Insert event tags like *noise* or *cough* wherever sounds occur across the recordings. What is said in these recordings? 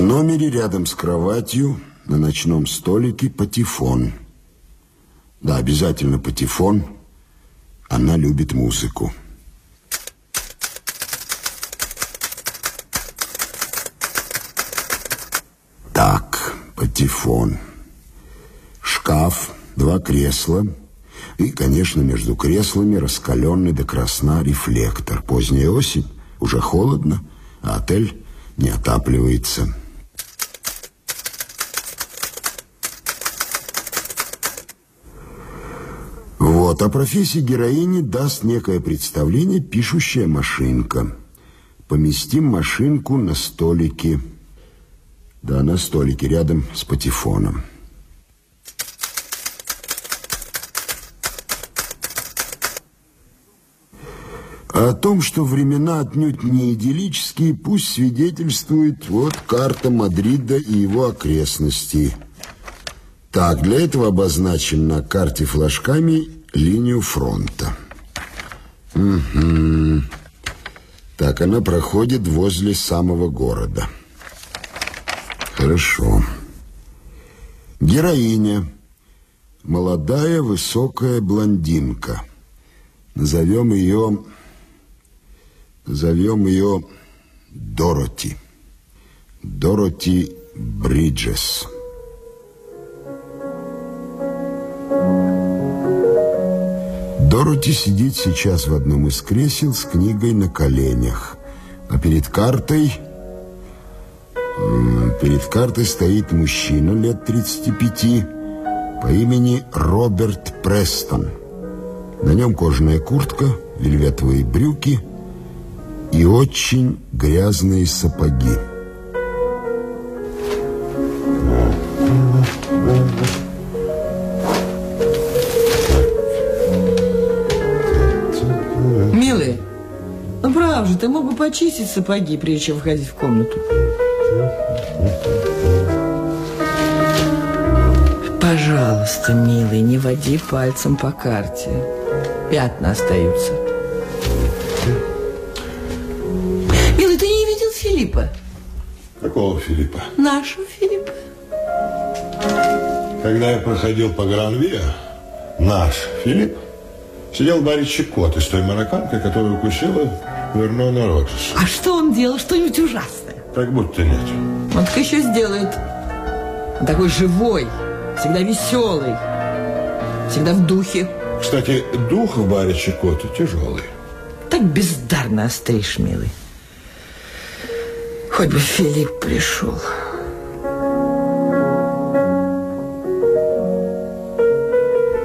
В номере рядом с кроватью на ночном столике патефон. Да, обязательно патефон. Она любит музыку. Так, патефон. Шкаф, два кресла. И, конечно, между креслами раскаленный до красна рефлектор. Поздняя осень, уже холодно, а отель не отапливается. Вот, о профессии героини даст некое представление пишущая машинка. Поместим машинку на столике. Да, на столике, рядом с патефоном. О том, что времена отнюдь не идиллические, пусть свидетельствует вот карта Мадрида и его окрестностей. Так, для этого обозначим на карте флажками линию фронта. Угу. Так, она проходит возле самого города. Хорошо. Героиня. Молодая, высокая блондинка. Назовем ее... Назовем ее Дороти. Дороти Бриджес. Дороти сидит сейчас в одном из кресел с книгой на коленях. А перед картой... Перед картой стоит мужчина лет 35 по имени Роберт Престон. На нем кожаная куртка, вельветовые брюки – и очень грязные сапоги. Прав же, ты мог бы почистить сапоги, прежде чем входить в комнату. Пожалуйста, милый, не води пальцем по карте. Пятна остаются. Филиппа. Какого Филиппа? Нашего Филиппа. Когда я проходил по Гранвиа, наш Филипп сидел в баре Чикот из той марокканкой, которая укусила Вернона Роджерса. А что он делал? Что-нибудь ужасное? Как будто нет. Он так еще сделает. Он такой живой, всегда веселый, всегда в духе. Кстати, дух в баре Чикота тяжелый. Так бездарно остришь, милый. Хоть бы Филипп пришел.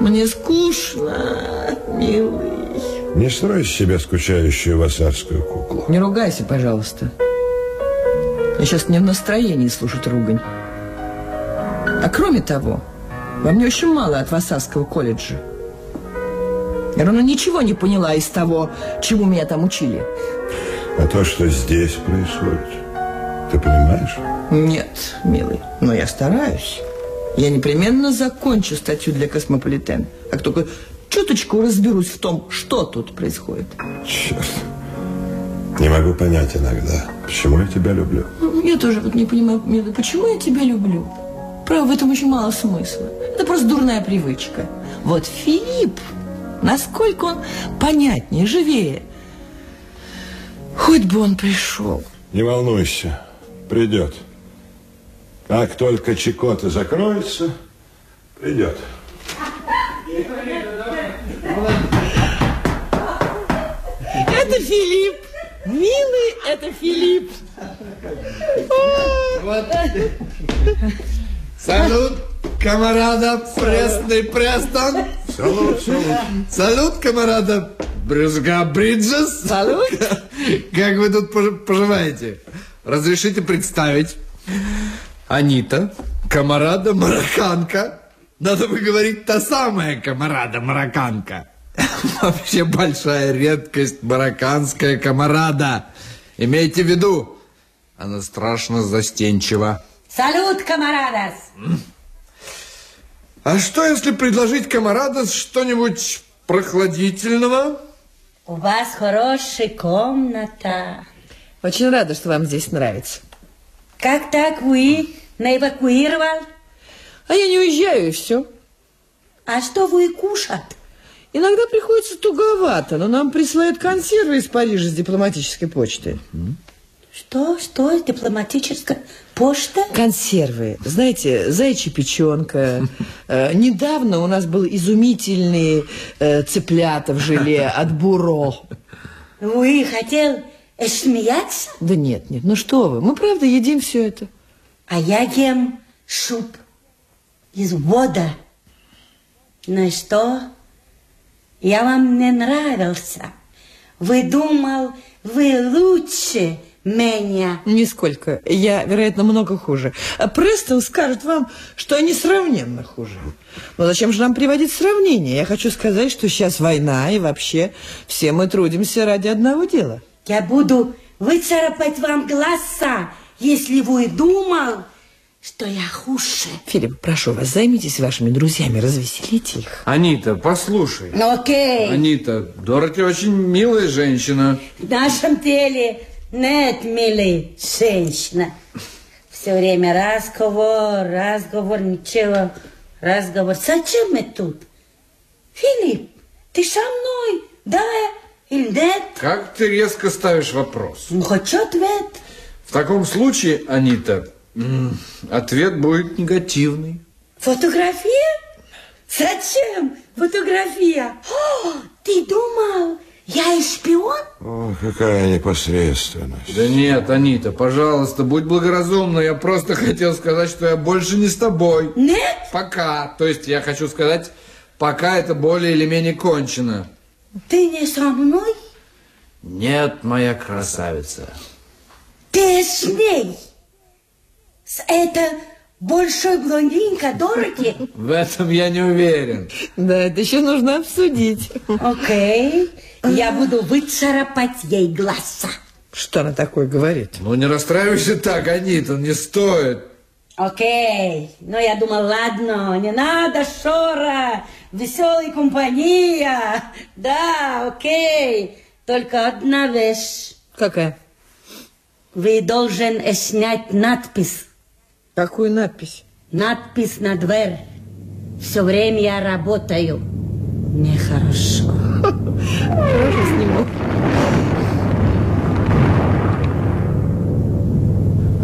Мне скучно, милый. Не строй из себя скучающую вассарскую куклу. Не ругайся, пожалуйста. Я сейчас не в настроении слушать ругань. А кроме того, во мне очень мало от Вассарского колледжа. Я ровно ничего не поняла из того, чему меня там учили. А то, что здесь происходит, ты понимаешь? Нет, милый, но я стараюсь. Я непременно закончу статью для Космополитен. Как только чуточку разберусь в том, что тут происходит. Черт. Не могу понять иногда, почему я тебя люблю. Я тоже вот не понимаю, почему я тебя люблю? Право, в этом очень мало смысла. Это просто дурная привычка. Вот Филипп, насколько он понятнее, живее. Хоть бы он пришел. Не волнуйся придет. Как только Чикота закроется, придет. Это Филипп. Милый, это Филипп. Вот. Салют, камарада Пресный Престон. Салют, салют. Салют, камарада Брюзга Бриджес. Салют. Как вы тут поживаете? Разрешите представить. Анита, комарада марокканка. Надо бы говорить, та самая комарада марокканка. *laughs* Вообще большая редкость марокканская комарада. Имейте в виду, она страшно застенчива. Салют, камарадас! А что, если предложить камарадас что-нибудь прохладительного? У вас хорошая комната. Очень рада, что вам здесь нравится. Как так вы не эвакуировал? А я не уезжаю, и все. А что вы кушать? Иногда приходится туговато, но нам присылают консервы из Парижа с дипломатической почты. Что, что, дипломатическая почта? Консервы. Знаете, зайчья печенка. Э, недавно у нас был изумительный э, цыплята в желе от Буро. Вы хотел э, смеяться? Да нет, нет, ну что вы, мы правда едим все это. А я ем суп из вода. Ну и что? Я вам не нравился. Вы думал, вы лучше меня. Нисколько. Я, вероятно, много хуже. А Престон скажет вам, что они сравненно хуже. Но зачем же нам приводить сравнение? Я хочу сказать, что сейчас война, и вообще все мы трудимся ради одного дела. Я буду выцарапать вам глаза, если вы думал, что я хуже. Филипп, прошу вас, займитесь вашими друзьями, развеселите их. Анита, послушай. Ну окей. Анита, Дороти очень милая женщина. В нашем деле нет, милый женщина. Все время разговор, разговор, ничего, разговор. Зачем мы тут? Филипп, ты со мной, да или нет? Как ты резко ставишь вопрос? Ну, хоть ответ. В таком случае, Анита, ответ будет негативный. Фотография? Зачем фотография? О, ты думал, я и шпион? О, какая непосредственность. Да нет, Анита, пожалуйста, будь благоразумна. Я просто хотел сказать, что я больше не с тобой. Нет? Пока. То есть я хочу сказать, пока это более или менее кончено. Ты не со мной? Нет, моя красавица. Ты с ней? С этой большой блондинкой Дороти? В этом я не уверен. Да, это еще нужно обсудить. Окей. Я буду выцарапать ей глаза. Что она такое говорит? Ну не расстраивайся так, Анита, не стоит. Окей. Но я думал, ладно, не надо шора, веселая компания. Да, окей. Только одна вещь. Какая? Вы должен снять надпись. Какую надпись? Надпись на дверь. Все время я работаю. Нехорошо. Хорошо, сниму.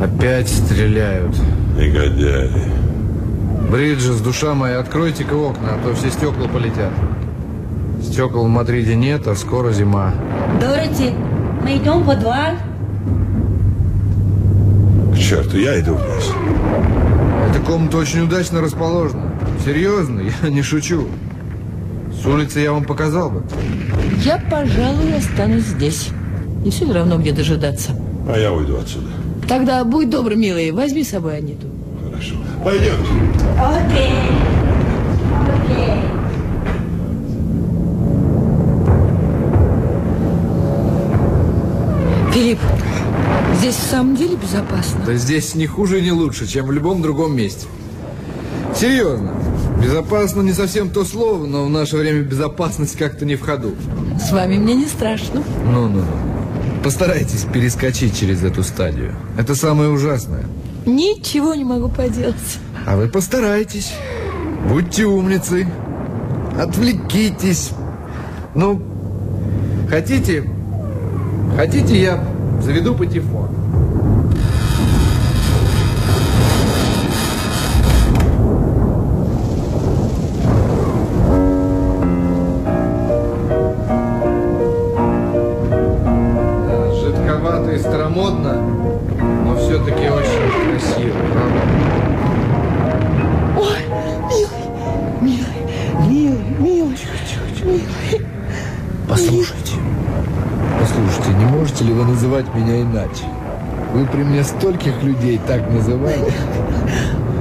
Опять стреляют. Негодяи. Бриджес, душа моя, откройте-ка окна, а то все стекла полетят. Стекол в Мадриде нет, а скоро зима. Дороти, мы идем в подвал. Черту, я иду вниз. Эта комната очень удачно расположена. Серьезно, я *laughs* не шучу. С улицы я вам показал бы. Я, пожалуй, останусь здесь. Не все равно, где дожидаться. А я уйду отсюда. Тогда будь добр, милый, возьми с собой Аниту. Хорошо. Пойдемте. Окей. Окей. Филипп, здесь в самом деле безопасно? Да здесь не хуже и не лучше, чем в любом другом месте. Серьезно. Безопасно не совсем то слово, но в наше время безопасность как-то не в ходу. С вами мне не страшно. Ну-ну-ну. Постарайтесь перескочить через эту стадию. Это самое ужасное. Ничего не могу поделать. А вы постарайтесь. Будьте умницей. Отвлекитесь. Ну, хотите, хотите, я заведу патефон. Называть меня иначе? Вы при мне стольких людей так называли. *laughs*